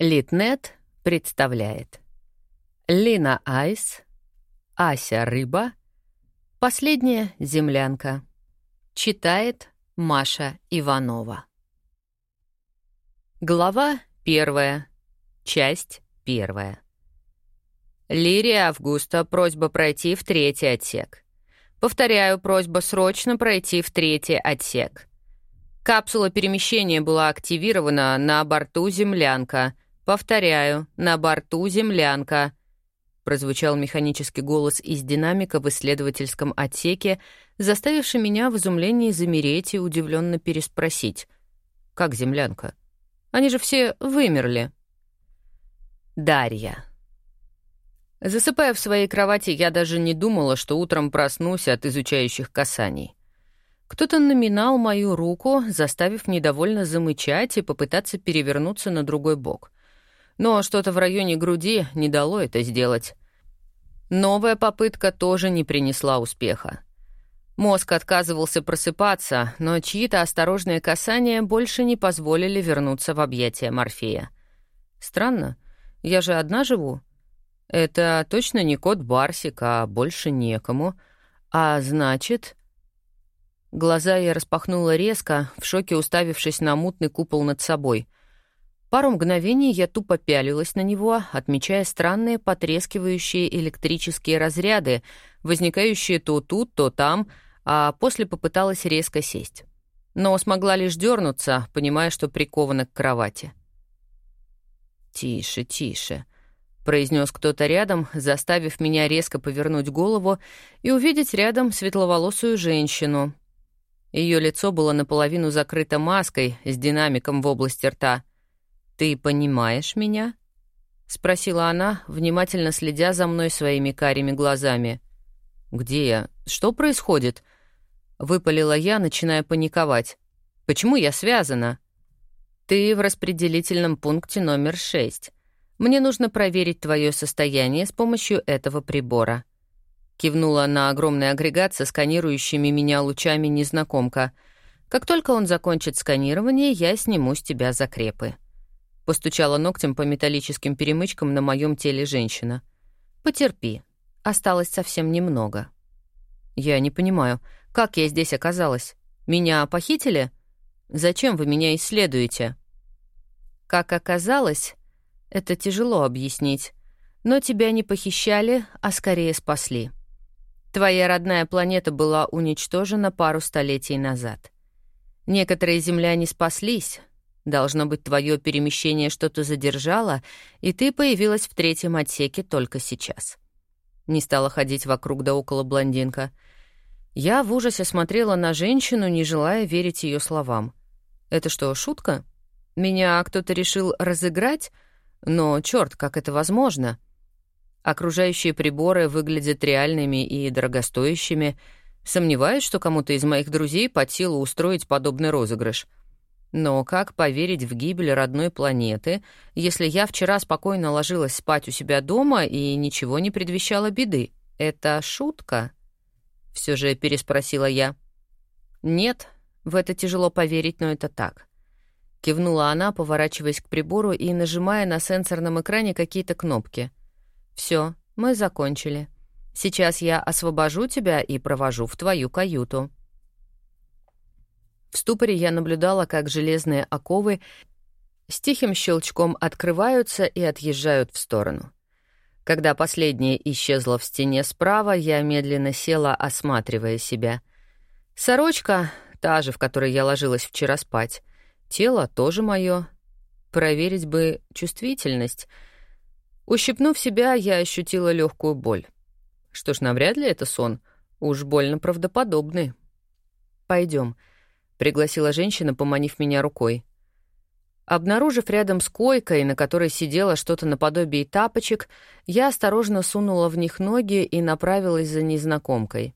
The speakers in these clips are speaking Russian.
Литнет представляет Лина Айс, Ася Рыба, Последняя землянка. Читает Маша Иванова. Глава первая. Часть первая. Лирия Августа, просьба пройти в третий отсек. Повторяю, просьба срочно пройти в третий отсек. Капсула перемещения была активирована на борту «Землянка». Повторяю, на борту «Землянка». Прозвучал механический голос из динамика в исследовательском отсеке, заставивший меня в изумлении замереть и удивленно переспросить. «Как землянка? Они же все вымерли». Дарья. Засыпая в своей кровати, я даже не думала, что утром проснусь от изучающих касаний. Кто-то номинал мою руку, заставив недовольно замычать и попытаться перевернуться на другой бок. Но что-то в районе груди не дало это сделать. Новая попытка тоже не принесла успеха. Мозг отказывался просыпаться, но чьи-то осторожные касания больше не позволили вернуться в объятия Морфея. Странно, я же одна живу. Это точно не кот Барсик, а больше некому. А значит, Глаза я распахнула резко, в шоке уставившись на мутный купол над собой. Пару мгновений я тупо пялилась на него, отмечая странные потрескивающие электрические разряды, возникающие то тут, то там, а после попыталась резко сесть. Но смогла лишь дернуться, понимая, что прикована к кровати. «Тише, тише», — произнес кто-то рядом, заставив меня резко повернуть голову и увидеть рядом светловолосую женщину, ее лицо было наполовину закрыто маской с динамиком в области рта. «Ты понимаешь меня?» — спросила она, внимательно следя за мной своими карими глазами. «Где я? Что происходит?» — выпалила я, начиная паниковать. «Почему я связана?» «Ты в распределительном пункте номер шесть. Мне нужно проверить твое состояние с помощью этого прибора». Кивнула на огромный агрегат со сканирующими меня лучами незнакомка. «Как только он закончит сканирование, я сниму с тебя закрепы». Постучала ногтем по металлическим перемычкам на моем теле женщина. «Потерпи. Осталось совсем немного». «Я не понимаю, как я здесь оказалась? Меня похитили? Зачем вы меня исследуете?» «Как оказалось, это тяжело объяснить. Но тебя не похищали, а скорее спасли». Твоя родная планета была уничтожена пару столетий назад. Некоторые земляне спаслись. Должно быть, твое перемещение что-то задержало, и ты появилась в третьем отсеке только сейчас. Не стала ходить вокруг да около блондинка. Я в ужасе смотрела на женщину, не желая верить ее словам. Это что, шутка? Меня кто-то решил разыграть? Но, черт, как это возможно? — Окружающие приборы выглядят реальными и дорогостоящими. Сомневаюсь, что кому-то из моих друзей под силу устроить подобный розыгрыш. Но как поверить в гибель родной планеты, если я вчера спокойно ложилась спать у себя дома и ничего не предвещало беды? Это шутка? Все же переспросила я. Нет, в это тяжело поверить, но это так. Кивнула она, поворачиваясь к прибору и нажимая на сенсорном экране какие-то кнопки — все, мы закончили. Сейчас я освобожу тебя и провожу в твою каюту». В ступоре я наблюдала, как железные оковы с тихим щелчком открываются и отъезжают в сторону. Когда последняя исчезла в стене справа, я медленно села, осматривая себя. Сорочка, та же, в которой я ложилась вчера спать. Тело тоже мое. Проверить бы чувствительность — Ущипнув себя, я ощутила легкую боль. Что ж, навряд ли это сон. Уж больно правдоподобный. Пойдем, пригласила женщина, поманив меня рукой. Обнаружив рядом с койкой, на которой сидело что-то наподобие тапочек, я осторожно сунула в них ноги и направилась за незнакомкой.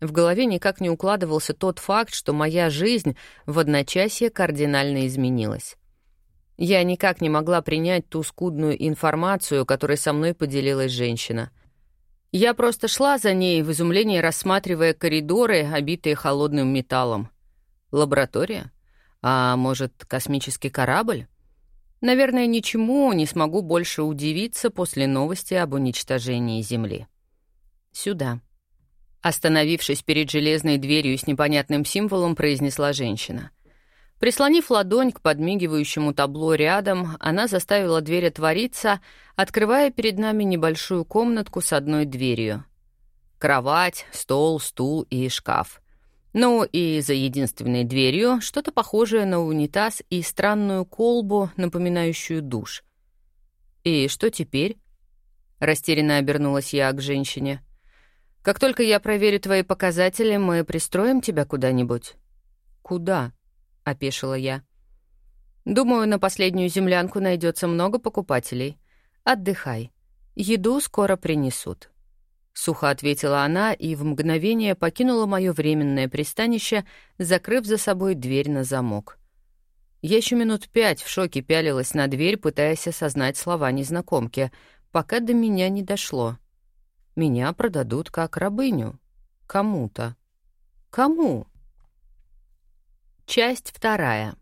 В голове никак не укладывался тот факт, что моя жизнь в одночасье кардинально изменилась. Я никак не могла принять ту скудную информацию, которой со мной поделилась женщина. Я просто шла за ней, в изумлении рассматривая коридоры, обитые холодным металлом. Лаборатория? А может, космический корабль? Наверное, ничему не смогу больше удивиться после новости об уничтожении Земли. Сюда. Остановившись перед железной дверью с непонятным символом, произнесла женщина. Прислонив ладонь к подмигивающему табло рядом, она заставила дверь отвориться, открывая перед нами небольшую комнатку с одной дверью. Кровать, стол, стул и шкаф. Ну и за единственной дверью что-то похожее на унитаз и странную колбу, напоминающую душ. «И что теперь?» Растерянно обернулась я к женщине. Как только я проверю твои показатели, мы пристроим тебя куда-нибудь». «Куда?» — опешила я. «Думаю, на последнюю землянку найдется много покупателей. Отдыхай. Еду скоро принесут». Сухо ответила она и в мгновение покинула мое временное пристанище, закрыв за собой дверь на замок. Я еще минут пять в шоке пялилась на дверь, пытаясь осознать слова незнакомки, пока до меня не дошло — меня продадут как рабыню. Кому-то. Кому? Часть вторая.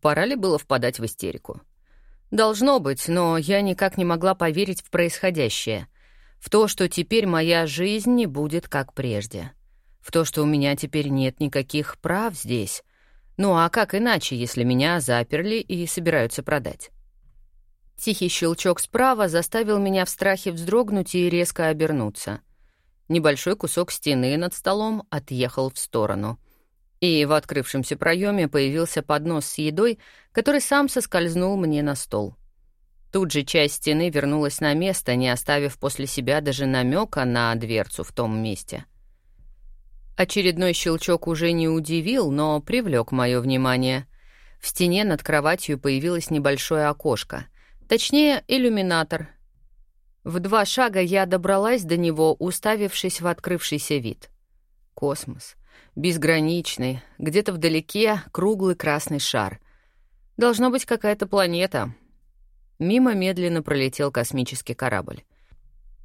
Пора ли было впадать в истерику? Должно быть, но я никак не могла поверить в происходящее. В то, что теперь моя жизнь не будет как прежде. В то, что у меня теперь нет никаких прав здесь. Ну а как иначе, если меня заперли и собираются продать? Тихий щелчок справа заставил меня в страхе вздрогнуть и резко обернуться. Небольшой кусок стены над столом отъехал в сторону. И в открывшемся проеме появился поднос с едой, который сам соскользнул мне на стол. Тут же часть стены вернулась на место, не оставив после себя даже намека на дверцу в том месте. Очередной щелчок уже не удивил, но привлек мое внимание. В стене над кроватью появилось небольшое окошко — Точнее, иллюминатор. В два шага я добралась до него, уставившись в открывшийся вид. Космос. Безграничный. Где-то вдалеке круглый красный шар. Должно быть какая-то планета. Мимо медленно пролетел космический корабль.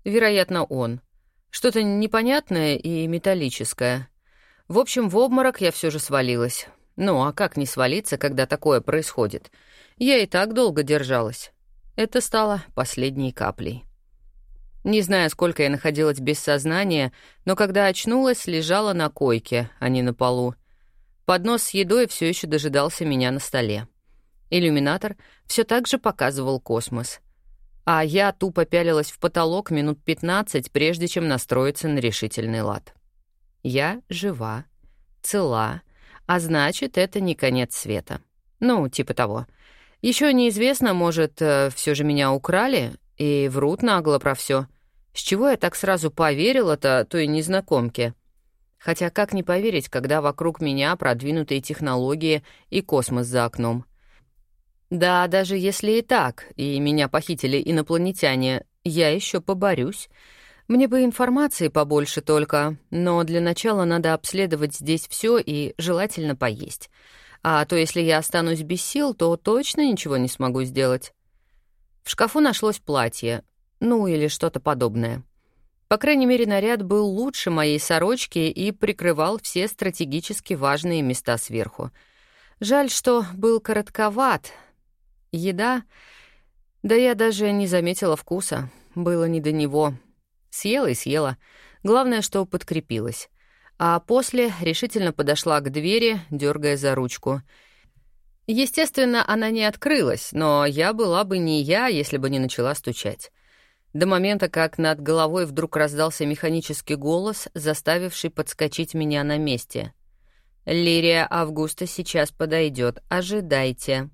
Вероятно, он. Что-то непонятное и металлическое. В общем, в обморок я все же свалилась. Ну, а как не свалиться, когда такое происходит? Я и так долго держалась. Это стало последней каплей. Не знаю, сколько я находилась без сознания, но когда очнулась, лежала на койке, а не на полу. Поднос с едой все еще дожидался меня на столе. Иллюминатор все так же показывал космос. А я тупо пялилась в потолок минут 15, прежде чем настроиться на решительный лад. Я жива, цела, а значит, это не конец света. Ну, типа того — еще неизвестно, может, э, все же меня украли и врут нагло про все. С чего я так сразу поверила-то той незнакомке? Хотя как не поверить, когда вокруг меня продвинутые технологии и космос за окном? Да, даже если и так, и меня похитили инопланетяне, я еще поборюсь. Мне бы информации побольше только, но для начала надо обследовать здесь все и желательно поесть. А то если я останусь без сил, то точно ничего не смогу сделать. В шкафу нашлось платье, ну или что-то подобное. По крайней мере, наряд был лучше моей сорочки и прикрывал все стратегически важные места сверху. Жаль, что был коротковат. Еда... Да я даже не заметила вкуса. Было не до него. Съела и съела. Главное, что подкрепилась а после решительно подошла к двери, дергая за ручку. Естественно, она не открылась, но я была бы не я, если бы не начала стучать. До момента, как над головой вдруг раздался механический голос, заставивший подскочить меня на месте. «Лирия Августа сейчас подойдет, ожидайте».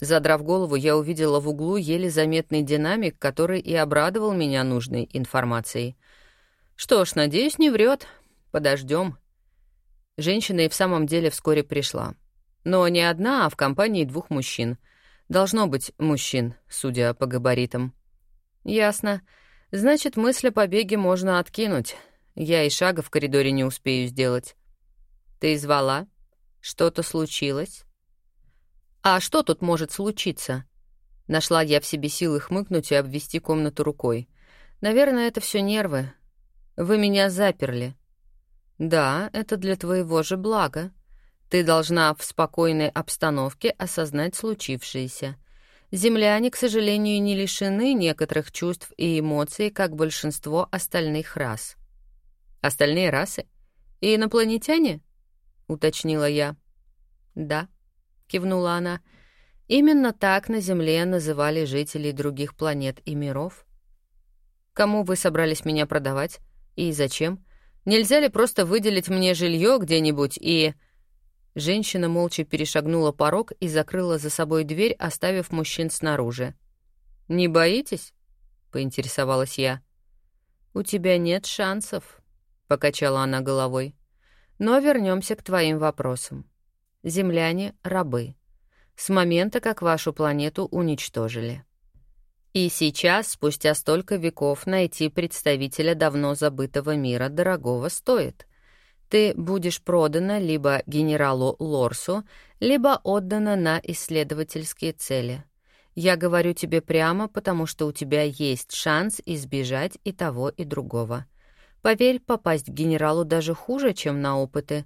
Задрав голову, я увидела в углу еле заметный динамик, который и обрадовал меня нужной информацией. Что ж, надеюсь, не врет. Подождем. Женщина и в самом деле вскоре пришла. Но не одна, а в компании двух мужчин. Должно быть мужчин, судя по габаритам. Ясно. Значит, мысль о побеге можно откинуть. Я и шага в коридоре не успею сделать. Ты звала? Что-то случилось? А что тут может случиться? Нашла я в себе силы хмыкнуть и обвести комнату рукой. Наверное, это все нервы. Вы меня заперли. «Да, это для твоего же блага. Ты должна в спокойной обстановке осознать случившееся. Земляне, к сожалению, не лишены некоторых чувств и эмоций, как большинство остальных рас. Остальные расы? И инопланетяне? уточнила я. Да, кивнула она. Именно так на Земле называли жителей других планет и миров. Кому вы собрались меня продавать? И зачем? Нельзя ли просто выделить мне жилье где-нибудь и... Женщина молча перешагнула порог и закрыла за собой дверь, оставив мужчин снаружи. «Не боитесь?» — поинтересовалась я. «У тебя нет шансов», — покачала она головой. «Но вернемся к твоим вопросам. Земляне — рабы. С момента, как вашу планету уничтожили. И сейчас, спустя столько веков, найти представителя давно забытого мира дорогого стоит. Ты будешь продана либо генералу Лорсу, либо отдана на исследовательские цели. Я говорю тебе прямо, потому что у тебя есть шанс избежать и того, и другого. Поверь, попасть к генералу даже хуже, чем на опыты.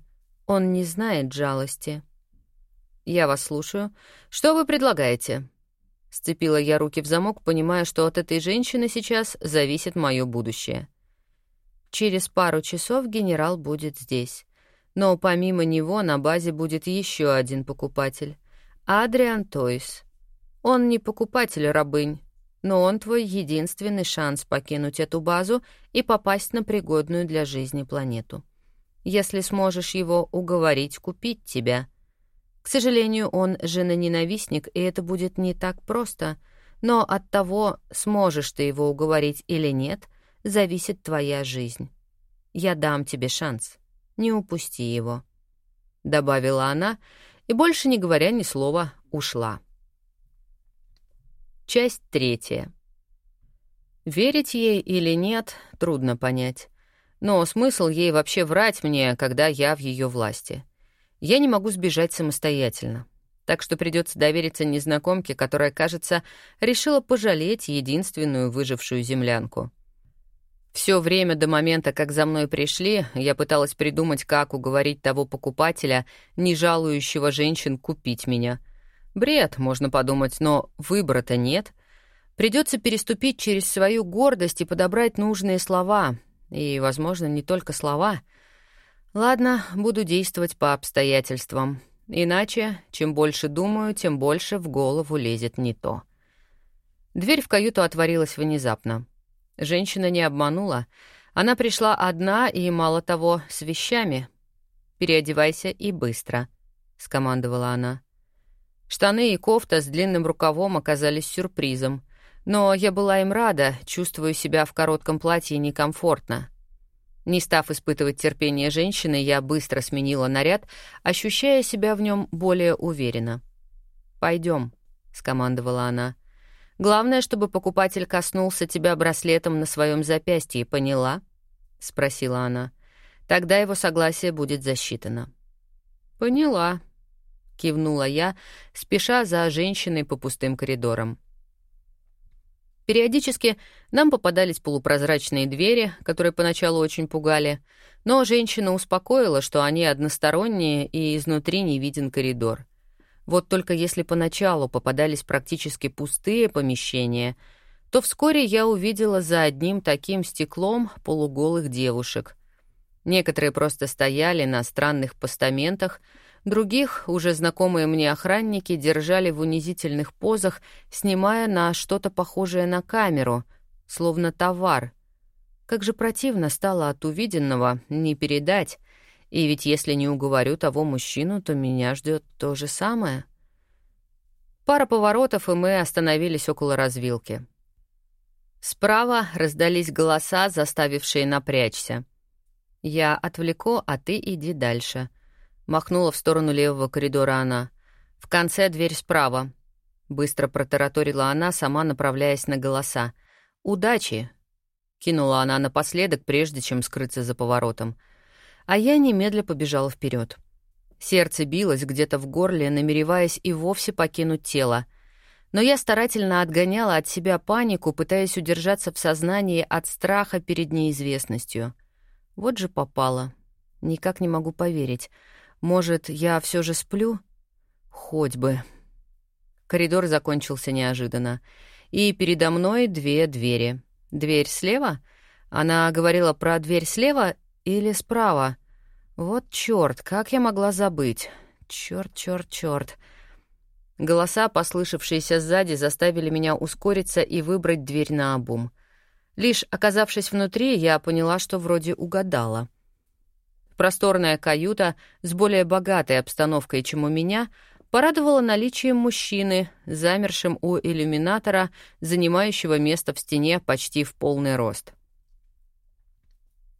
Он не знает жалости. Я вас слушаю. Что вы предлагаете? Сцепила я руки в замок, понимая, что от этой женщины сейчас зависит мое будущее. Через пару часов генерал будет здесь. Но помимо него на базе будет еще один покупатель. Адриан Тойс. Он не покупатель рабынь, но он твой единственный шанс покинуть эту базу и попасть на пригодную для жизни планету. Если сможешь его уговорить купить тебя — к сожалению, он женоненавистник, и это будет не так просто, но от того, сможешь ты его уговорить или нет, зависит твоя жизнь. Я дам тебе шанс. Не упусти его», — добавила она, и, больше не говоря ни слова, ушла. Часть третья. Верить ей или нет, трудно понять. Но смысл ей вообще врать мне, когда я в ее власти — я не могу сбежать самостоятельно. Так что придется довериться незнакомке, которая, кажется, решила пожалеть единственную выжившую землянку. Все время до момента, как за мной пришли, я пыталась придумать, как уговорить того покупателя, не жалующего женщин, купить меня. Бред, можно подумать, но выбора-то нет. Придется переступить через свою гордость и подобрать нужные слова. И, возможно, не только слова — Ладно, буду действовать по обстоятельствам. Иначе, чем больше думаю, тем больше в голову лезет не то. Дверь в каюту отворилась внезапно. Женщина не обманула. Она пришла одна и, мало того, с вещами. «Переодевайся и быстро», — скомандовала она. Штаны и кофта с длинным рукавом оказались сюрпризом. Но я была им рада, чувствую себя в коротком платье некомфортно. Не став испытывать терпение женщины, я быстро сменила наряд, ощущая себя в нем более уверенно. Пойдем, скомандовала она. «Главное, чтобы покупатель коснулся тебя браслетом на своем запястье, поняла?» — спросила она. «Тогда его согласие будет засчитано». «Поняла», — кивнула я, спеша за женщиной по пустым коридорам. Периодически нам попадались полупрозрачные двери, которые поначалу очень пугали, но женщина успокоила, что они односторонние и изнутри не виден коридор. Вот только если поначалу попадались практически пустые помещения, то вскоре я увидела за одним таким стеклом полуголых девушек. Некоторые просто стояли на странных постаментах, Других, уже знакомые мне охранники, держали в унизительных позах, снимая на что-то похожее на камеру, словно товар. Как же противно стало от увиденного, не передать. И ведь если не уговорю того мужчину, то меня ждет то же самое. Пара поворотов, и мы остановились около развилки. Справа раздались голоса, заставившие напрячься. «Я отвлеку, а ты иди дальше», — Махнула в сторону левого коридора она. «В конце дверь справа». Быстро протараторила она, сама направляясь на голоса. «Удачи!» — кинула она напоследок, прежде чем скрыться за поворотом. А я немедля побежала вперед. Сердце билось где-то в горле, намереваясь и вовсе покинуть тело. Но я старательно отгоняла от себя панику, пытаясь удержаться в сознании от страха перед неизвестностью. Вот же попало. Никак не могу поверить. Может, я все же сплю? Хоть бы. Коридор закончился неожиданно. И передо мной две двери. Дверь слева? Она говорила про дверь слева или справа? Вот чёрт, как я могла забыть? Чёрт, чёрт, чёрт. Голоса, послышавшиеся сзади, заставили меня ускориться и выбрать дверь на обум. Лишь оказавшись внутри, я поняла, что вроде угадала. Просторная каюта с более богатой обстановкой, чем у меня, порадовала наличием мужчины, замершим у иллюминатора, занимающего место в стене почти в полный рост.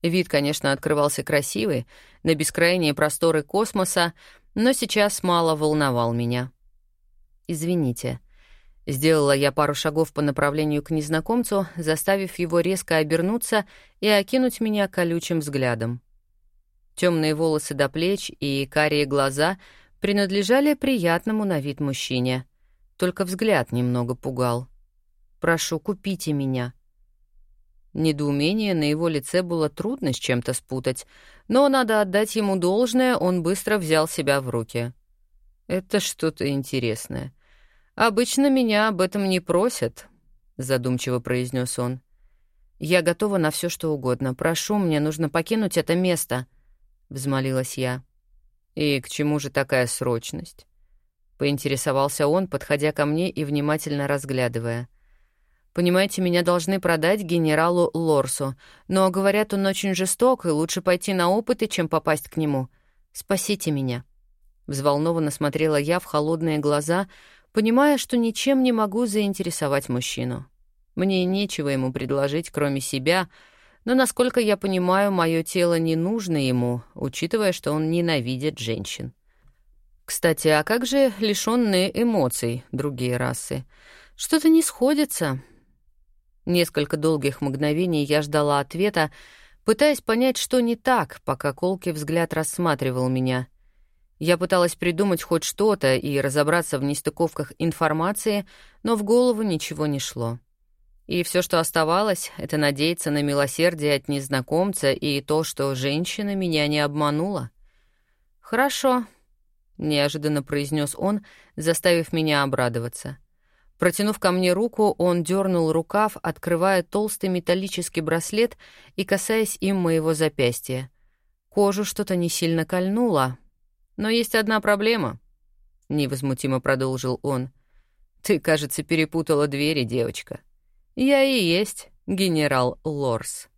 Вид, конечно, открывался красивый, на бескрайние просторы космоса, но сейчас мало волновал меня. «Извините». Сделала я пару шагов по направлению к незнакомцу, заставив его резко обернуться и окинуть меня колючим взглядом. Темные волосы до плеч и карие глаза принадлежали приятному на вид мужчине. Только взгляд немного пугал. «Прошу, купите меня», Недоумение на его лице было трудно с чем-то спутать, но надо отдать ему должное, он быстро взял себя в руки. «Это что-то интересное. Обычно меня об этом не просят», — задумчиво произнес он. «Я готова на все, что угодно. Прошу, мне нужно покинуть это место», — взмолилась я. «И к чему же такая срочность?» — поинтересовался он, подходя ко мне и внимательно разглядывая. Понимаете, меня должны продать генералу Лорсу, но, говорят, он очень жесток, и лучше пойти на опыты, чем попасть к нему. Спасите меня». Взволнованно смотрела я в холодные глаза, понимая, что ничем не могу заинтересовать мужчину. Мне нечего ему предложить, кроме себя, но, насколько я понимаю, мое тело не нужно ему, учитывая, что он ненавидит женщин. Кстати, а как же лишенные эмоций другие расы? Что-то не сходится, Несколько долгих мгновений я ждала ответа, пытаясь понять, что не так, пока колкий взгляд рассматривал меня. Я пыталась придумать хоть что-то и разобраться в нестыковках информации, но в голову ничего не шло. И все, что оставалось, — это надеяться на милосердие от незнакомца и то, что женщина меня не обманула. «Хорошо», — неожиданно произнес он, заставив меня обрадоваться. Протянув ко мне руку, он дернул рукав, открывая толстый металлический браслет и касаясь им моего запястья. Кожу что-то не сильно кольнуло. Но есть одна проблема, — невозмутимо продолжил он. Ты, кажется, перепутала двери, девочка. Я и есть генерал Лорс.